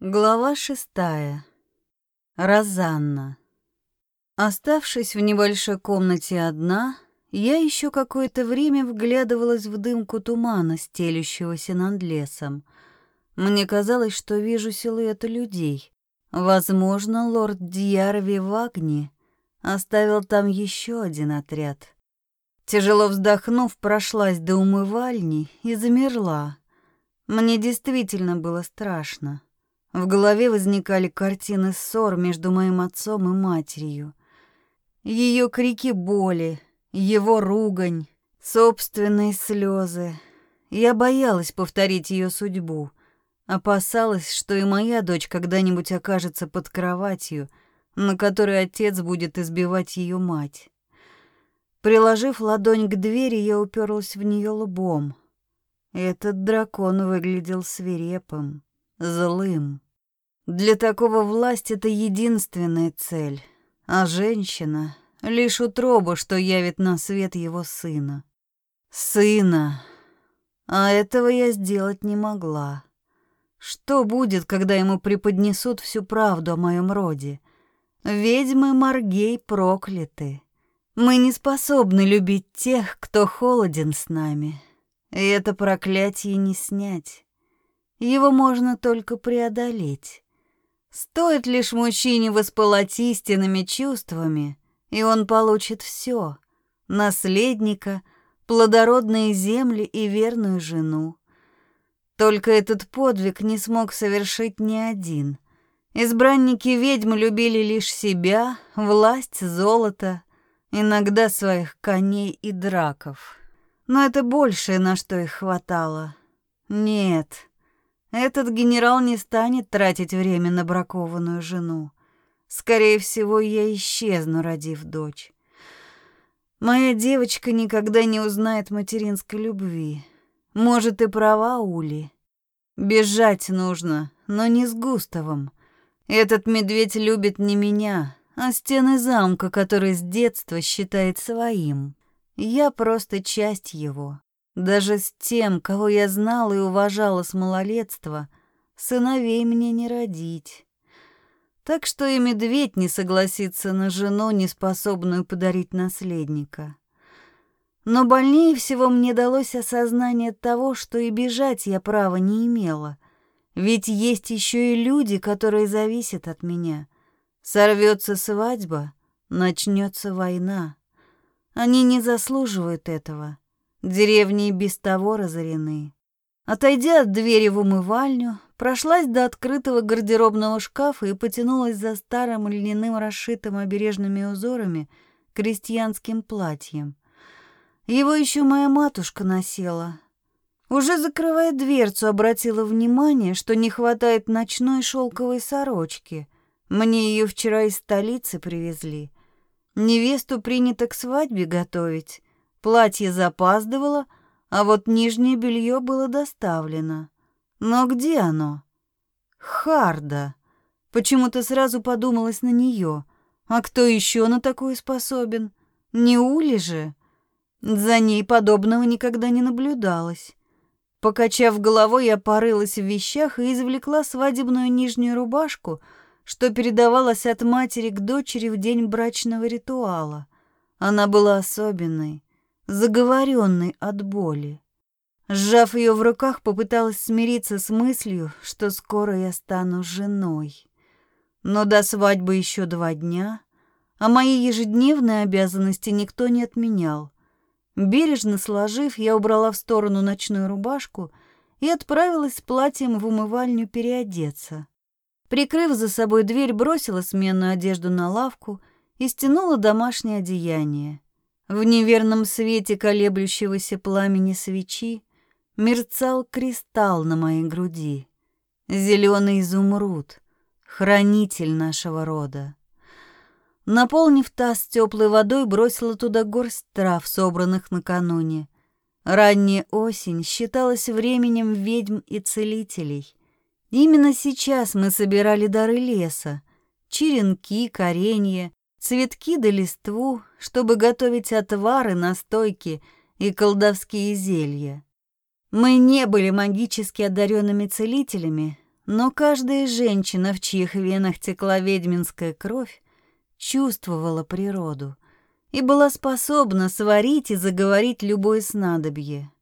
Глава шестая. Розанна. Оставшись в небольшой комнате одна, я еще какое-то время вглядывалась в дымку тумана, стелющегося над лесом. Мне казалось, что вижу силуэты людей. Возможно, лорд Дьяр Вивагни оставил там еще один отряд. Тяжело вздохнув, прошлась до умывальни и замерла. Мне действительно было страшно. В голове возникали картины ссор между моим отцом и матерью. Ее крики боли, его ругань, собственные слезы. Я боялась повторить ее судьбу. Опасалась, что и моя дочь когда-нибудь окажется под кроватью, на которой отец будет избивать ее мать. Приложив ладонь к двери, я уперлась в нее лбом. Этот дракон выглядел свирепым, злым. Для такого власть — это единственная цель, а женщина — лишь утроба, что явит на свет его сына. Сына. А этого я сделать не могла. Что будет, когда ему преподнесут всю правду о моем роде? Ведьмы Маргей прокляты. Мы не способны любить тех, кто холоден с нами. И это проклятие не снять. Его можно только преодолеть. Стоит лишь мужчине воспылать истинными чувствами, и он получит все — наследника, плодородные земли и верную жену. Только этот подвиг не смог совершить ни один. Избранники ведьм любили лишь себя, власть, золото, иногда своих коней и драков. Но это большее, на что их хватало. Нет, этот генерал не станет тратить время на бракованную жену. Скорее всего, я исчезну, родив дочь. Моя девочка никогда не узнает материнской любви. Может, и права Ули. Бежать нужно, но не с Густавом. Этот медведь любит не меня, а стены замка, который с детства считает своим. Я просто часть его. Даже с тем, кого я знала и уважала с малолетства, сыновей мне не родить. Так что и медведь не согласится на жену, неспособную подарить наследника. Но больнее всего мне далось осознание того, что и бежать я права не имела. Ведь есть еще и люди, которые зависят от меня. Сорвется свадьба, начнется война. Они не заслуживают этого. Деревни и без того разорены. Отойдя от двери в умывальню, прошлась до открытого гардеробного шкафа и потянулась за старым льняным расшитым обережными узорами крестьянским платьем. Его еще моя матушка носила. Уже закрывая дверцу, обратила внимание, что не хватает ночной шелковой сорочки. Мне ее вчера из столицы привезли. Невесту принято к свадьбе готовить. Платье запаздывало, а вот нижнее белье было доставлено. Но где оно? Харда. Почему-то сразу подумалось на нее. А кто еще на такое способен? Не Ули же? За ней подобного никогда не наблюдалось. Покачав головой, я порылась в вещах и извлекла свадебную нижнюю рубашку, что передавалась от матери к дочери в день брачного ритуала. Она была особенной заговоренной от боли. Сжав ее в руках, попыталась смириться с мыслью, что скоро я стану женой. Но до свадьбы еще два дня, а мои ежедневные обязанности никто не отменял. Бережно сложив, я убрала в сторону ночную рубашку и отправилась с платьем в умывальню переодеться. Прикрыв за собой дверь, бросила сменную одежду на лавку и стянула домашнее одеяние. В неверном свете колеблющегося пламени свечи мерцал кристалл на моей груди. Зеленый изумруд, хранитель нашего рода. Наполнив таз теплой водой, бросила туда горсть трав, собранных накануне. Ранняя осень считалась временем ведьм и целителей. Именно сейчас мы собирали дары леса — черенки, коренья, цветки да листву, чтобы готовить отвары, настойки и колдовские зелья. Мы не были магически одаренными целителями, но каждая женщина, в чьих венах текла ведьминская кровь, чувствовала природу и была способна сварить и заговорить любое снадобье.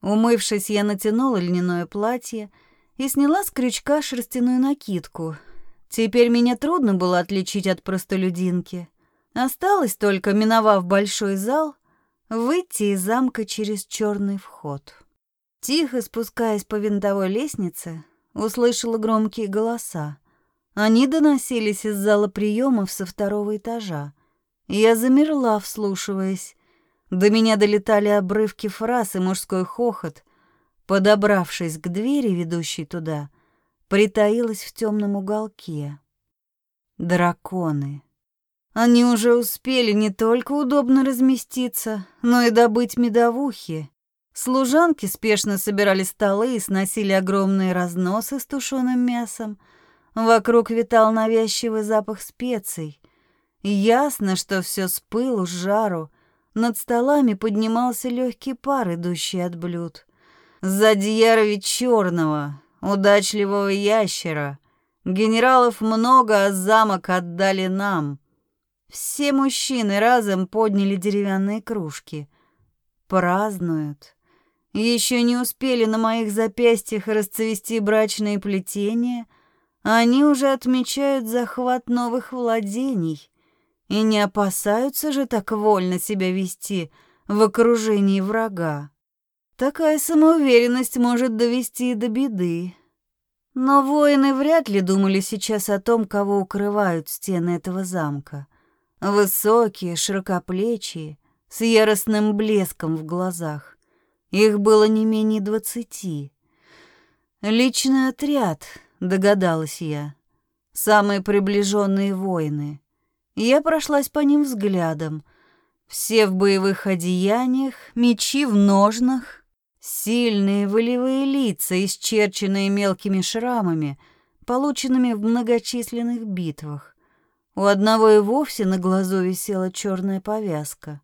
Умывшись, я натянула льняное платье и сняла с крючка шерстяную накидку. Теперь меня трудно было отличить от простолюдинки. Осталось только, миновав большой зал, выйти из замка через черный вход. Тихо спускаясь по винтовой лестнице, услышала громкие голоса. Они доносились из зала приемов со второго этажа. Я замерла, вслушиваясь. До меня долетали обрывки фраз и мужской хохот. Подобравшись к двери, ведущей туда, притаилась в темном уголке. Драконы. Они уже успели не только удобно разместиться, но и добыть медовухи. Служанки спешно собирали столы и сносили огромные разносы с тушеным мясом. Вокруг витал навязчивый запах специй. Ясно, что все с пылу, с жару. Над столами поднимался легкий пар, идущий от блюд. За Дьярови черного, удачливого ящера. Генералов много, а замок отдали нам. Все мужчины разом подняли деревянные кружки. Празднуют. Еще не успели на моих запястьях расцвести брачные плетения, они уже отмечают захват новых владений и не опасаются же так вольно себя вести в окружении врага. Такая самоуверенность может довести до беды. Но воины вряд ли думали сейчас о том, кого укрывают стены этого замка. Высокие, широкоплечие, с яростным блеском в глазах. Их было не менее двадцати. Личный отряд, догадалась я. Самые приближенные воины. Я прошлась по ним взглядом. Все в боевых одеяниях, мечи в ножнах, сильные волевые лица, исчерченные мелкими шрамами, полученными в многочисленных битвах. У одного и вовсе на глазу висела черная повязка.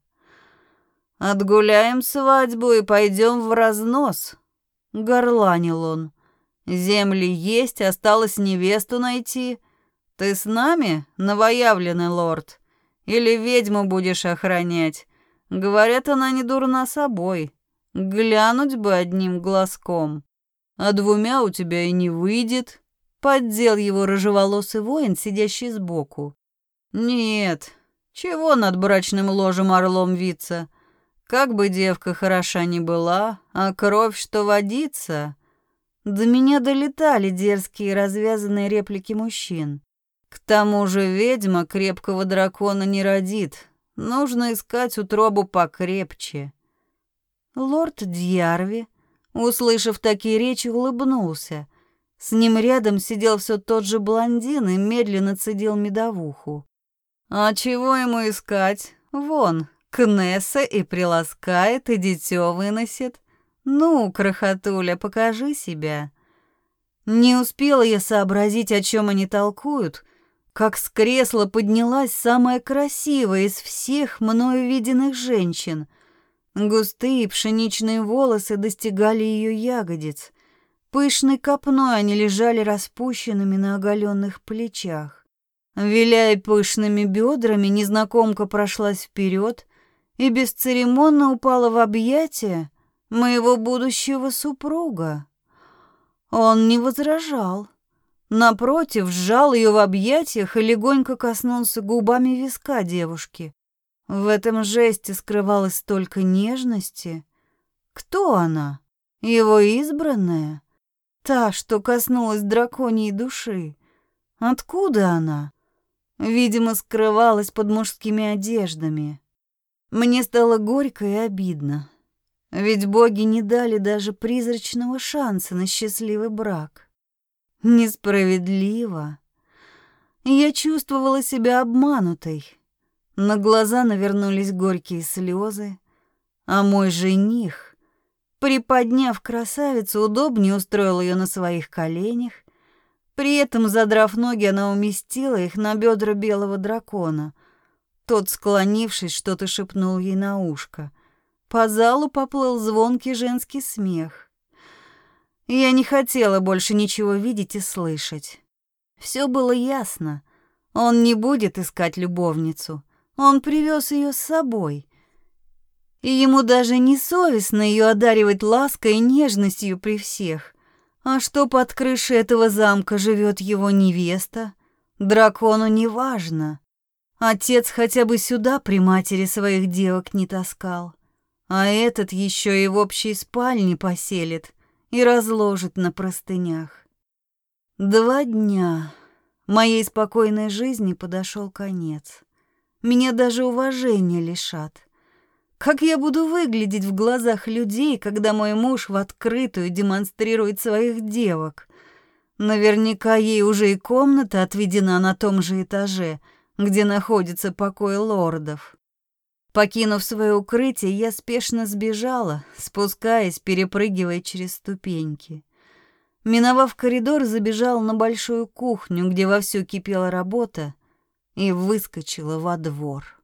«Отгуляем свадьбу и пойдем в разнос», — горланил он. «Земли есть, осталось невесту найти. Ты с нами, новоявленный лорд? Или ведьму будешь охранять? Говорят, она не дурна собой. Глянуть бы одним глазком. А двумя у тебя и не выйдет». Поддел его рыжеволосый воин, сидящий сбоку. Нет, чего над брачным ложем орлом виться? Как бы девка хороша ни была, а кровь, что водится... До меня долетали дерзкие развязанные реплики мужчин. К тому же ведьма крепкого дракона не родит. Нужно искать утробу покрепче. Лорд Дьярви, услышав такие речи, улыбнулся. С ним рядом сидел все тот же блондин и медленно цедил медовуху. А чего ему искать? Вон, Кнесса и приласкает, и дитё выносит. Ну, крохотуля, покажи себя. Не успела я сообразить, о чем они толкуют, как с кресла поднялась самая красивая из всех мною виденных женщин. Густые пшеничные волосы достигали ее ягодиц. Пышной копной они лежали распущенными на оголенных плечах. Виляя пышными бедрами, незнакомка прошлась вперед и бесцеремонно упала в объятия моего будущего супруга. Он не возражал. Напротив, сжал ее в объятиях и легонько коснулся губами виска девушки. В этом жесте скрывалось столько нежности. Кто она? Его избранная? Та, что коснулась драконьей души. Откуда она? Видимо, скрывалась под мужскими одеждами. Мне стало горько и обидно. Ведь боги не дали даже призрачного шанса на счастливый брак. Несправедливо. Я чувствовала себя обманутой. На глаза навернулись горькие слезы, а мой жених, приподняв красавицу, удобнее устроил ее на своих коленях при этом, задрав ноги, она уместила их на бедра белого дракона. Тот, склонившись, что-то шепнул ей на ушко. По залу поплыл звонкий женский смех. Я не хотела больше ничего видеть и слышать. Все было ясно. Он не будет искать любовницу. Он привез ее с собой. И ему даже не совестно ее одаривать лаской и нежностью при всех. А что под крышей этого замка живет его невеста? Дракону не важно. Отец хотя бы сюда при матери своих девок не таскал. А этот еще и в общей спальне поселит и разложит на простынях. Два дня моей спокойной жизни подошел конец. Меня даже уважения лишат. Как я буду выглядеть в глазах людей, когда мой муж в открытую демонстрирует своих девок? Наверняка ей уже и комната отведена на том же этаже, где находится покой лордов. Покинув свое укрытие, я спешно сбежала, спускаясь, перепрыгивая через ступеньки. Миновав коридор, забежала на большую кухню, где вовсю кипела работа, и выскочила во двор.